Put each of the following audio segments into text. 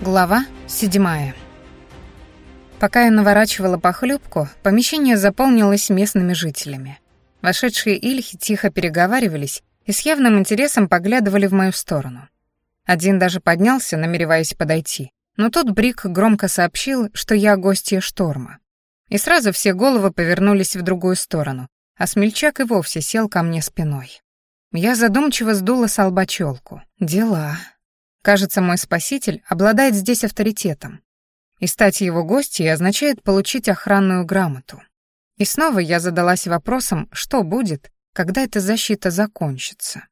Глава седьмая. Пока я наворачивала похлебку, помещение заполнилось местными жителями. Вошедшие ильхи тихо переговаривались и с явным интересом поглядывали в мою сторону. Один даже поднялся, намереваясь подойти, но тут Брик громко сообщил, что я гостья шторма. И сразу все головы повернулись в другую сторону, а смельчак и вовсе сел ко мне спиной. Я задумчиво сдула с. Дела. Кажется, мой спаситель обладает здесь авторитетом. И стать его гостьей означает получить охранную грамоту. И снова я задалась вопросом, что будет, когда эта защита закончится.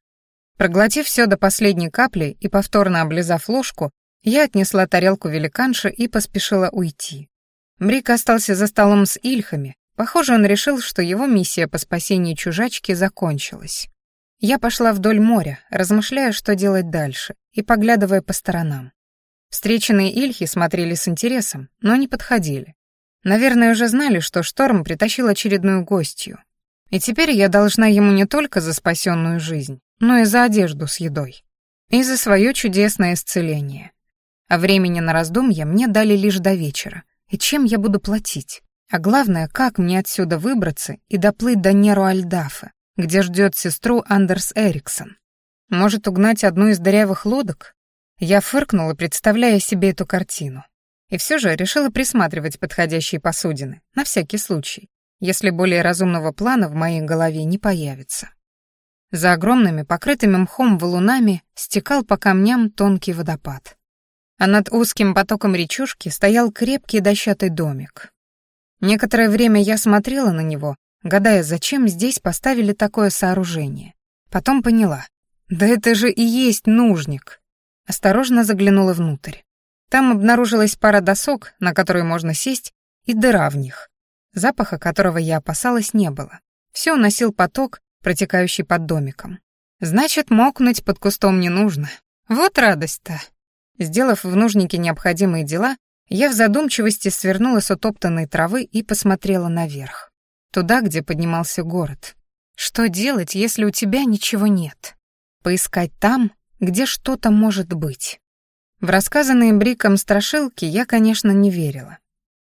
Проглотив все до последней капли и повторно облизав ложку, я отнесла тарелку великанши и поспешила уйти. Мрик остался за столом с ильхами. Похоже, он решил, что его миссия по спасению чужачки закончилась. Я пошла вдоль моря, размышляя, что делать дальше, и поглядывая по сторонам. Встреченные ильхи смотрели с интересом, но не подходили. Наверное, уже знали, что шторм притащил очередную гостью. И теперь я должна ему не только за спасенную жизнь, но и за одежду с едой. И за свое чудесное исцеление. А времени на раздумья мне дали лишь до вечера. И чем я буду платить? А главное, как мне отсюда выбраться и доплыть до Неру Альдафа, где ждет сестру Андерс Эриксон. Может, угнать одну из дырявых лодок? Я фыркнула, представляя себе эту картину. И все же решила присматривать подходящие посудины, на всякий случай, если более разумного плана в моей голове не появится. За огромными, покрытыми мхом валунами стекал по камням тонкий водопад. А над узким потоком речушки стоял крепкий дощатый домик. Некоторое время я смотрела на него, гадая, зачем здесь поставили такое сооружение. Потом поняла. Да это же и есть нужник. Осторожно заглянула внутрь. Там обнаружилась пара досок, на которые можно сесть, и дыра в них. Запаха которого я опасалась не было. Все уносил поток, протекающий под домиком. Значит, мокнуть под кустом не нужно. Вот радость-то. Сделав в нужнике необходимые дела, я в задумчивости свернула с утоптанной травы и посмотрела наверх туда, где поднимался город. Что делать, если у тебя ничего нет? Поискать там, где что-то может быть. В рассказанные Бриком страшилки я, конечно, не верила.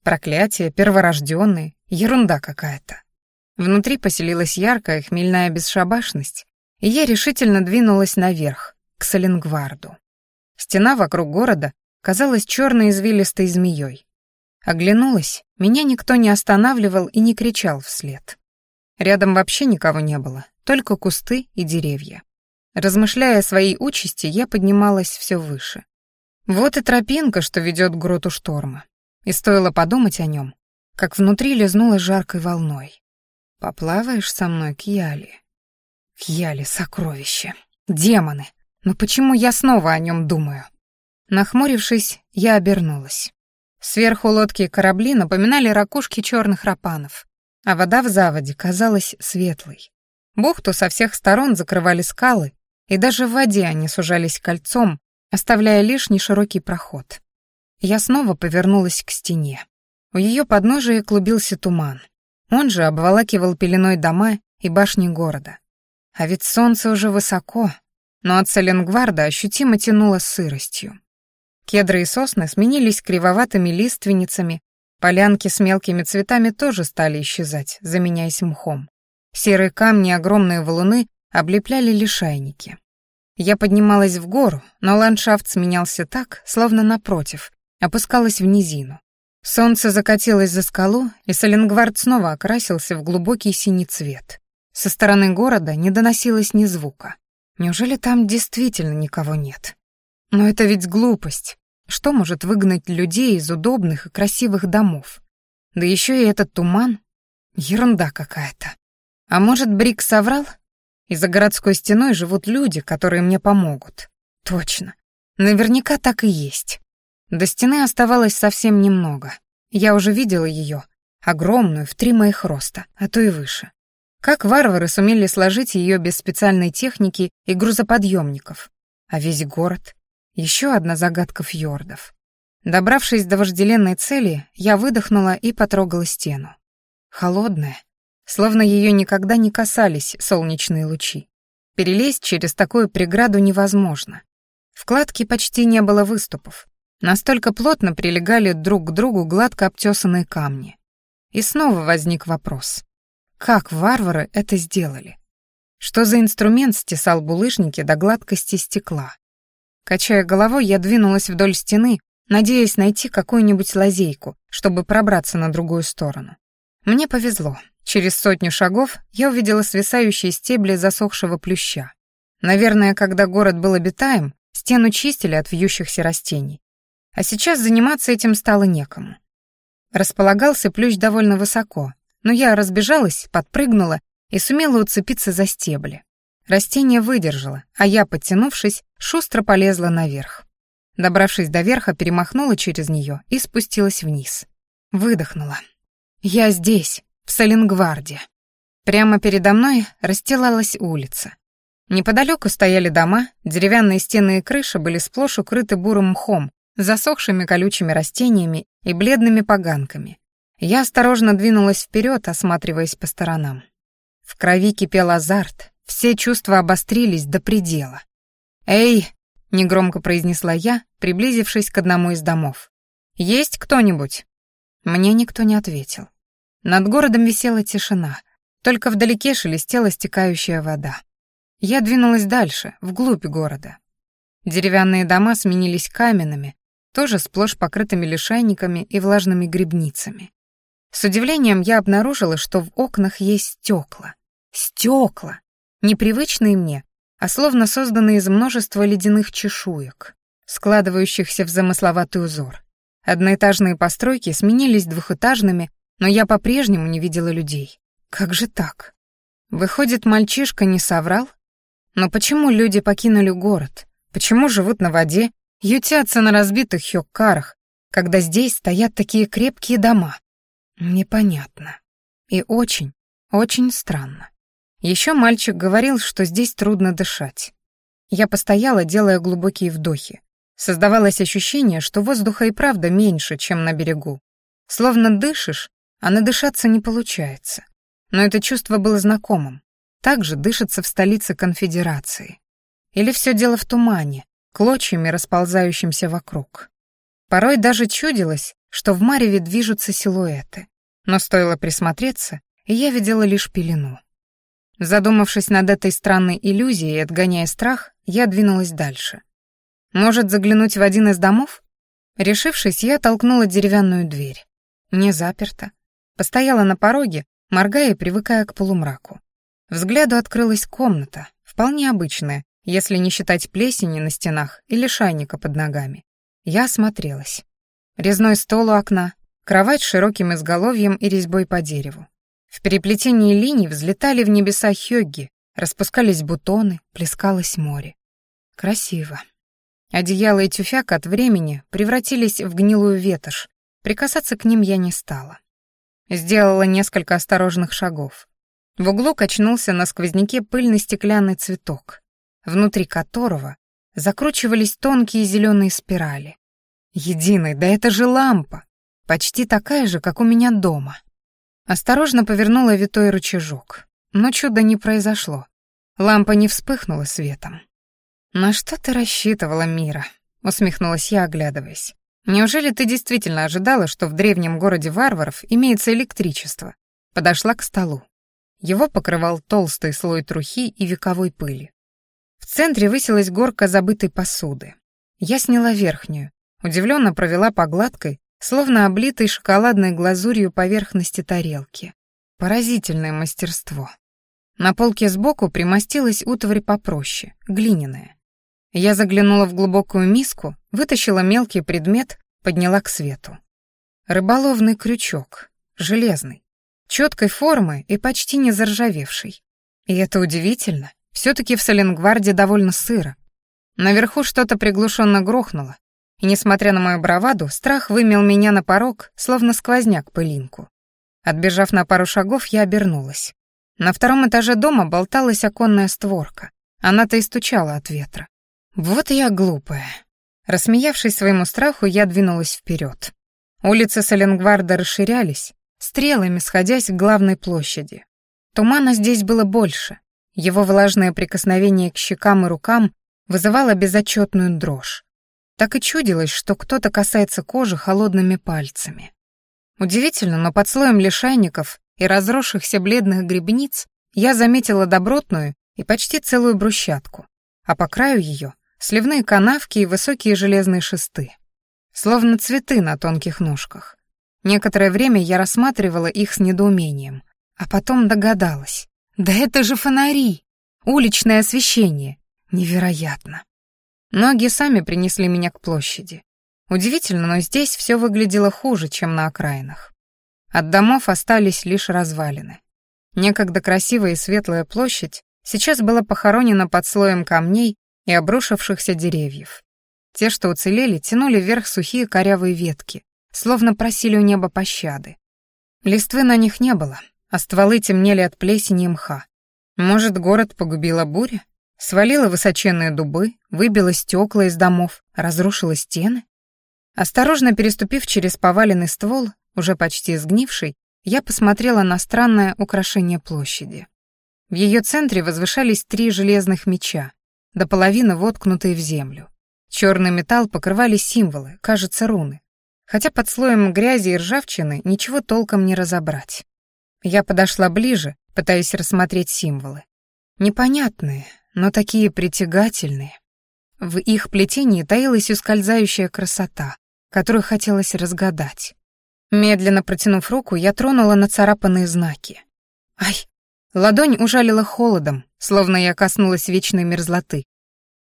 Проклятие, перворожденные, ерунда какая-то. Внутри поселилась яркая хмельная бесшабашность, и я решительно двинулась наверх, к Саленгварду. Стена вокруг города казалась черной извилистой змеей. Оглянулась, меня никто не останавливал и не кричал вслед. Рядом вообще никого не было, только кусты и деревья. Размышляя о своей участи, я поднималась все выше. Вот и тропинка, что ведет к гроту шторма. И стоило подумать о нем, как внутри лизнуло жаркой волной. «Поплаваешь со мной к Яле?» «К Яле сокровище! Демоны! Но почему я снова о нем думаю?» Нахмурившись, я обернулась. Сверху лодки и корабли напоминали ракушки черных рапанов, а вода в заводе казалась светлой. Бухту со всех сторон закрывали скалы, и даже в воде они сужались кольцом, оставляя лишь неширокий проход. Я снова повернулась к стене. У ее подножия клубился туман. Он же обволакивал пеленой дома и башни города. А ведь солнце уже высоко, но от Саленгварда ощутимо тянуло сыростью. Кедры и сосны сменились кривоватыми лиственницами, полянки с мелкими цветами тоже стали исчезать, заменяясь мхом. Серые камни и огромные валуны облепляли лишайники. Я поднималась в гору, но ландшафт сменялся так, словно напротив, опускалась в низину. Солнце закатилось за скалу, и Саленгвард снова окрасился в глубокий синий цвет. Со стороны города не доносилось ни звука. Неужели там действительно никого нет? Но это ведь глупость. Что может выгнать людей из удобных и красивых домов? Да еще и этот туман. Ерунда какая-то. А может, Брик соврал? И за городской стеной живут люди, которые мне помогут. Точно. Наверняка так и есть. До стены оставалось совсем немного. Я уже видела ее, огромную, в три моих роста, а то и выше. Как варвары сумели сложить ее без специальной техники и грузоподъемников? А весь город? Еще одна загадка фьордов. Добравшись до вожделенной цели, я выдохнула и потрогала стену. Холодная, словно ее никогда не касались солнечные лучи. Перелезть через такую преграду невозможно. В кладке почти не было выступов, Настолько плотно прилегали друг к другу гладко обтесанные камни. И снова возник вопрос. Как варвары это сделали? Что за инструмент стесал булыжники до гладкости стекла? Качая головой, я двинулась вдоль стены, надеясь найти какую-нибудь лазейку, чтобы пробраться на другую сторону. Мне повезло. Через сотню шагов я увидела свисающие стебли засохшего плюща. Наверное, когда город был обитаем, стену чистили от вьющихся растений. А сейчас заниматься этим стало некому. Располагался плющ довольно высоко, но я разбежалась, подпрыгнула и сумела уцепиться за стебли. Растение выдержало, а я, подтянувшись, шустро полезла наверх. Добравшись до верха, перемахнула через нее и спустилась вниз. Выдохнула. Я здесь, в Саленгварде. Прямо передо мной расстилалась улица. Неподалеку стояли дома, деревянные стены и крыши были сплошь укрыты бурым мхом, засохшими колючими растениями и бледными поганками. Я осторожно двинулась вперед, осматриваясь по сторонам. В крови кипел азарт, все чувства обострились до предела. «Эй!» — негромко произнесла я, приблизившись к одному из домов. «Есть кто-нибудь?» Мне никто не ответил. Над городом висела тишина, только вдалеке шелестела стекающая вода. Я двинулась дальше, вглубь города. Деревянные дома сменились каменными, тоже сплошь покрытыми лишайниками и влажными грибницами. С удивлением я обнаружила, что в окнах есть стекла. Стекла! Непривычные мне, а словно созданные из множества ледяных чешуек, складывающихся в замысловатый узор. Одноэтажные постройки сменились двухэтажными, но я по-прежнему не видела людей. Как же так? Выходит, мальчишка не соврал? Но почему люди покинули город? Почему живут на воде, ютятся на разбитых хёккарах, когда здесь стоят такие крепкие дома? Непонятно. И очень, очень странно. Еще мальчик говорил, что здесь трудно дышать. Я постояла, делая глубокие вдохи. Создавалось ощущение, что воздуха и правда меньше, чем на берегу. Словно дышишь, а надышаться не получается. Но это чувство было знакомым. Так же дышится в столице конфедерации. Или все дело в тумане, клочьями расползающимся вокруг. Порой даже чудилось, что в мареве движутся силуэты. Но стоило присмотреться, и я видела лишь пелену. Задумавшись над этой странной иллюзией отгоняя страх, я двинулась дальше. Может, заглянуть в один из домов? Решившись, я толкнула деревянную дверь. Не заперта. Постояла на пороге, моргая и привыкая к полумраку. Взгляду открылась комната, вполне обычная, если не считать плесени на стенах или шайника под ногами. Я осмотрелась. Резной стол у окна, кровать с широким изголовьем и резьбой по дереву. В переплетении линий взлетали в небеса хёгги, распускались бутоны, плескалось море. Красиво. Одеяло и тюфяк от времени превратились в гнилую ветошь. Прикасаться к ним я не стала. Сделала несколько осторожных шагов. В углу качнулся на сквозняке пыльный стеклянный цветок, внутри которого закручивались тонкие зеленые спирали. Единый, да это же лампа, почти такая же, как у меня дома. Осторожно повернула витой рычажок, но чуда не произошло. Лампа не вспыхнула светом. «На что ты рассчитывала, Мира?» — усмехнулась я, оглядываясь. «Неужели ты действительно ожидала, что в древнем городе варваров имеется электричество?» Подошла к столу. Его покрывал толстый слой трухи и вековой пыли. В центре высилась горка забытой посуды. Я сняла верхнюю, удивленно провела по гладкой, словно облитой шоколадной глазурью поверхности тарелки. Поразительное мастерство. На полке сбоку примостилась утварь попроще, глиняная. Я заглянула в глубокую миску, вытащила мелкий предмет, подняла к свету. Рыболовный крючок, железный, четкой формы и почти не заржавевший. И это удивительно, все таки в Саленгварде довольно сыро. Наверху что-то приглушенно грохнуло, и, несмотря на мою браваду, страх вымел меня на порог, словно сквозняк пылинку. Отбежав на пару шагов, я обернулась. На втором этаже дома болталась оконная створка. Она-то и стучала от ветра. Вот я глупая. Рассмеявшись своему страху, я двинулась вперед. Улицы Саленгварда расширялись, стрелами сходясь к главной площади. Тумана здесь было больше. Его влажное прикосновение к щекам и рукам вызывало безотчетную дрожь. Так и чудилось, что кто-то касается кожи холодными пальцами. Удивительно, но под слоем лишайников и разросшихся бледных грибниц я заметила добротную и почти целую брусчатку, а по краю ее — сливные канавки и высокие железные шесты. Словно цветы на тонких ножках. Некоторое время я рассматривала их с недоумением, а потом догадалась. Да это же фонари! Уличное освещение! Невероятно! Ноги сами принесли меня к площади. Удивительно, но здесь все выглядело хуже, чем на окраинах. От домов остались лишь развалины. Некогда красивая и светлая площадь сейчас была похоронена под слоем камней и обрушившихся деревьев. Те, что уцелели, тянули вверх сухие корявые ветки, словно просили у неба пощады. Листвы на них не было, а стволы темнели от плесени и мха. Может, город погубила буря? Свалила высоченные дубы, выбила стекла из домов, разрушила стены? Осторожно переступив через поваленный ствол, уже почти сгнивший, я посмотрела на странное украшение площади. В ее центре возвышались три железных меча, до половины воткнутые в землю. Черный металл покрывали символы, кажется, руны, хотя под слоем грязи и ржавчины ничего толком не разобрать. Я подошла ближе, пытаясь рассмотреть символы. Непонятные, но такие притягательные. В их плетении таилась ускользающая красота, которую хотелось разгадать. Медленно протянув руку, я тронула нацарапанные знаки. Ай! Ладонь ужалила холодом, словно я коснулась вечной мерзлоты.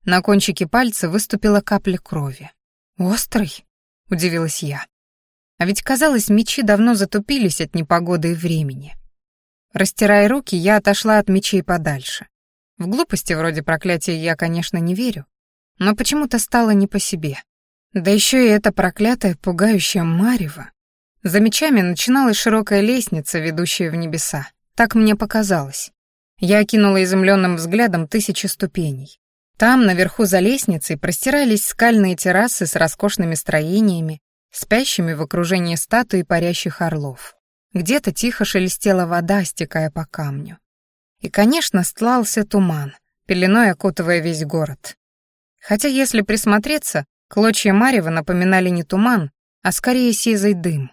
На кончике пальца выступила капля крови. «Острый?» — удивилась я. А ведь, казалось, мечи давно затупились от непогоды и времени. Растирая руки, я отошла от мечей подальше. В глупости вроде проклятия я, конечно, не верю, но почему-то стало не по себе. Да еще и это проклятое, пугающее марево. За мечами начиналась широкая лестница, ведущая в небеса. Так мне показалось. Я окинула изумленным взглядом тысячи ступеней. Там, наверху за лестницей, простирались скальные террасы с роскошными строениями, спящими в окружении статуи парящих орлов. Где-то тихо шелестела вода, стекая по камню. И, конечно, стлался туман, пеленой окутывая весь город. Хотя, если присмотреться, клочья марева напоминали не туман, а скорее сизый дым.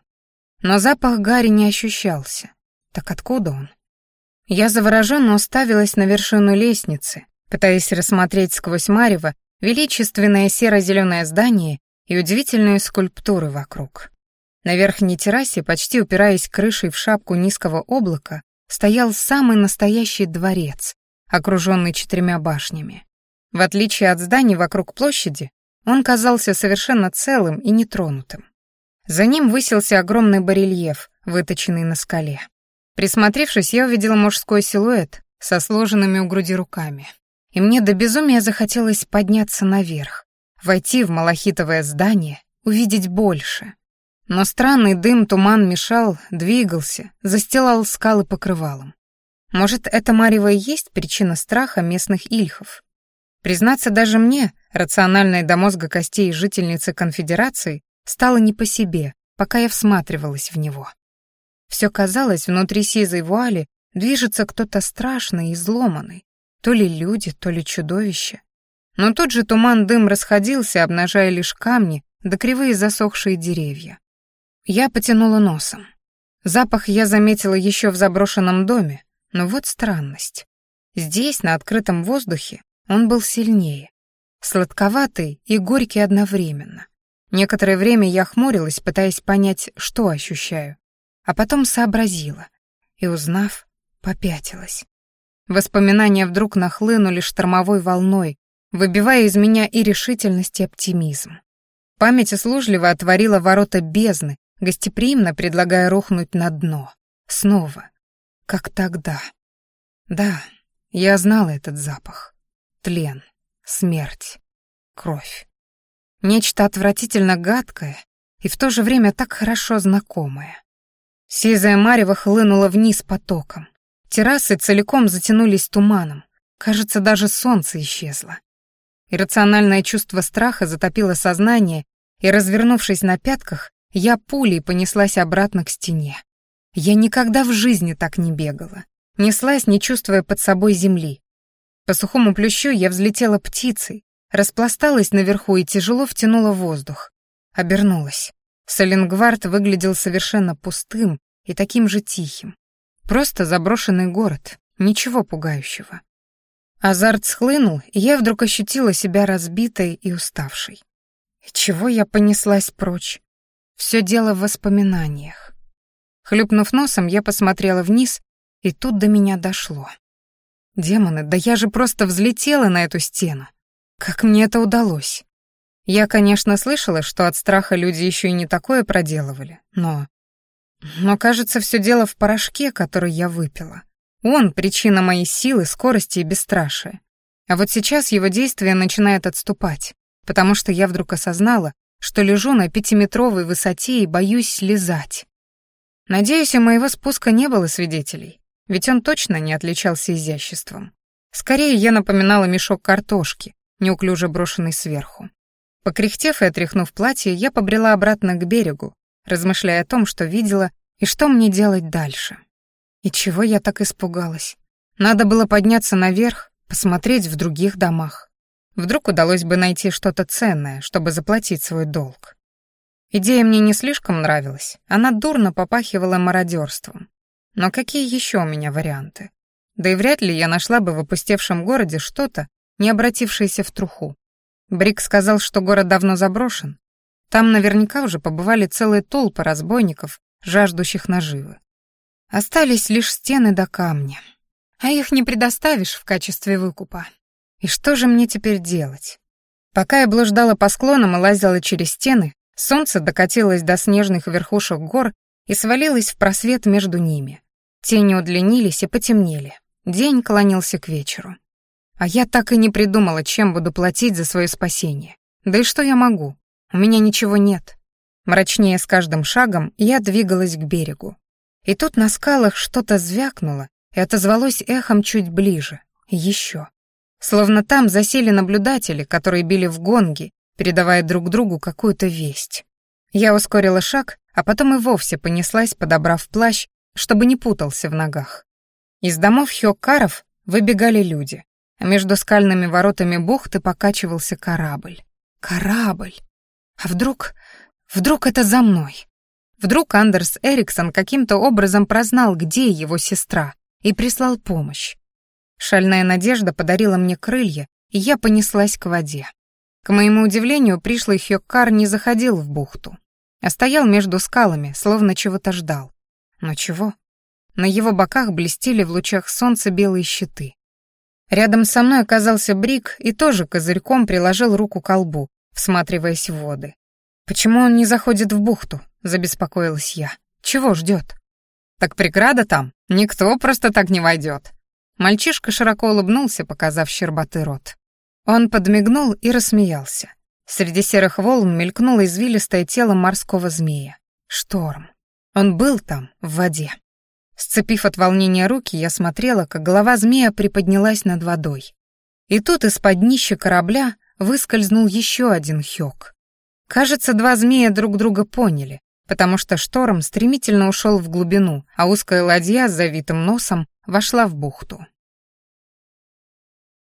Но запах гари не ощущался. Так откуда он? Я завороженно уставилась на вершину лестницы, пытаясь рассмотреть сквозь марево величественное серо-зеленое здание и удивительные скульптуры вокруг. На верхней террасе, почти упираясь крышей в шапку низкого облака, стоял самый настоящий дворец, окруженный четырьмя башнями. В отличие от зданий вокруг площади, он казался совершенно целым и нетронутым. За ним высился огромный барельеф, выточенный на скале. Присмотревшись, я увидела мужской силуэт со сложенными у груди руками и мне до безумия захотелось подняться наверх, войти в малахитовое здание, увидеть больше. Но странный дым-туман мешал, двигался, застилал скалы покрывалом. Может, это Марева и есть причина страха местных ильхов? Признаться даже мне, рациональной до мозга костей жительницы конфедерации, стало не по себе, пока я всматривалась в него. Все казалось, внутри сизой вуали движется кто-то страшный и изломанный, то ли люди, то ли чудовище. Но тут же туман-дым расходился, обнажая лишь камни да кривые засохшие деревья. Я потянула носом. Запах я заметила еще в заброшенном доме, но вот странность. Здесь, на открытом воздухе, он был сильнее. Сладковатый и горький одновременно. Некоторое время я хмурилась, пытаясь понять, что ощущаю. А потом сообразила. И, узнав, попятилась. Воспоминания вдруг нахлынули штормовой волной, выбивая из меня и решительность, и оптимизм. Память услужливо отворила ворота бездны, гостеприимно предлагая рухнуть на дно. Снова. Как тогда. Да, я знала этот запах. Тлен, смерть, кровь. Нечто отвратительно гадкое и в то же время так хорошо знакомое. Сизая марево хлынула вниз потоком. Террасы целиком затянулись туманом. Кажется, даже солнце исчезло. Иррациональное чувство страха затопило сознание, и, развернувшись на пятках, я пулей понеслась обратно к стене. Я никогда в жизни так не бегала. Неслась, не чувствуя под собой земли. По сухому плющу я взлетела птицей, распласталась наверху и тяжело втянула воздух. Обернулась. Соленгвард выглядел совершенно пустым и таким же тихим. Просто заброшенный город, ничего пугающего. Азарт схлынул, и я вдруг ощутила себя разбитой и уставшей. Чего я понеслась прочь? Все дело в воспоминаниях. Хлюпнув носом, я посмотрела вниз, и тут до меня дошло. Демоны, да я же просто взлетела на эту стену. Как мне это удалось? Я, конечно, слышала, что от страха люди еще и не такое проделывали, но... Но, кажется, все дело в порошке, который я выпила. Он — причина моей силы, скорости и бесстрашия. А вот сейчас его действие начинает отступать, потому что я вдруг осознала, что лежу на пятиметровой высоте и боюсь слезать. Надеюсь, у моего спуска не было свидетелей, ведь он точно не отличался изяществом. Скорее, я напоминала мешок картошки, неуклюже брошенный сверху. Покряхтев и отряхнув платье, я побрела обратно к берегу, размышляя о том, что видела и что мне делать дальше. И чего я так испугалась? Надо было подняться наверх, посмотреть в других домах. Вдруг удалось бы найти что-то ценное, чтобы заплатить свой долг. Идея мне не слишком нравилась, она дурно попахивала мародерством. Но какие еще у меня варианты? Да и вряд ли я нашла бы в опустевшем городе что-то, не обратившееся в труху. Брик сказал, что город давно заброшен. Там наверняка уже побывали целые толпы разбойников, жаждущих наживы. Остались лишь стены до камня. А их не предоставишь в качестве выкупа. И что же мне теперь делать? Пока я блуждала по склонам и лазила через стены, солнце докатилось до снежных верхушек гор и свалилось в просвет между ними. Тени удлинились и потемнели. День клонился к вечеру. А я так и не придумала, чем буду платить за свое спасение. Да и что я могу? У меня ничего нет. Мрачнее с каждым шагом я двигалась к берегу. И тут на скалах что-то звякнуло и отозвалось эхом чуть ближе. Еще. Словно там засели наблюдатели, которые били в гонги, передавая друг другу какую-то весть. Я ускорила шаг, а потом и вовсе понеслась, подобрав плащ, чтобы не путался в ногах. Из домов Хёккаров выбегали люди а между скальными воротами бухты покачивался корабль. Корабль! А вдруг... вдруг это за мной? Вдруг Андерс Эриксон каким-то образом прознал, где его сестра, и прислал помощь. Шальная надежда подарила мне крылья, и я понеслась к воде. К моему удивлению, пришлый Хёккар не заходил в бухту, а стоял между скалами, словно чего-то ждал. Но чего? На его боках блестели в лучах солнца белые щиты. Рядом со мной оказался Брик и тоже козырьком приложил руку к колбу, всматриваясь в воды. «Почему он не заходит в бухту?» — забеспокоилась я. «Чего ждет?» «Так преграда там, никто просто так не войдет». Мальчишка широко улыбнулся, показав щербатый рот. Он подмигнул и рассмеялся. Среди серых волн мелькнуло извилистое тело морского змея. Шторм. Он был там, в воде. Сцепив от волнения руки, я смотрела, как голова змея приподнялась над водой. И тут из-под днища корабля выскользнул еще один хёк. Кажется, два змея друг друга поняли, потому что шторм стремительно ушел в глубину, а узкая ладья с завитым носом вошла в бухту.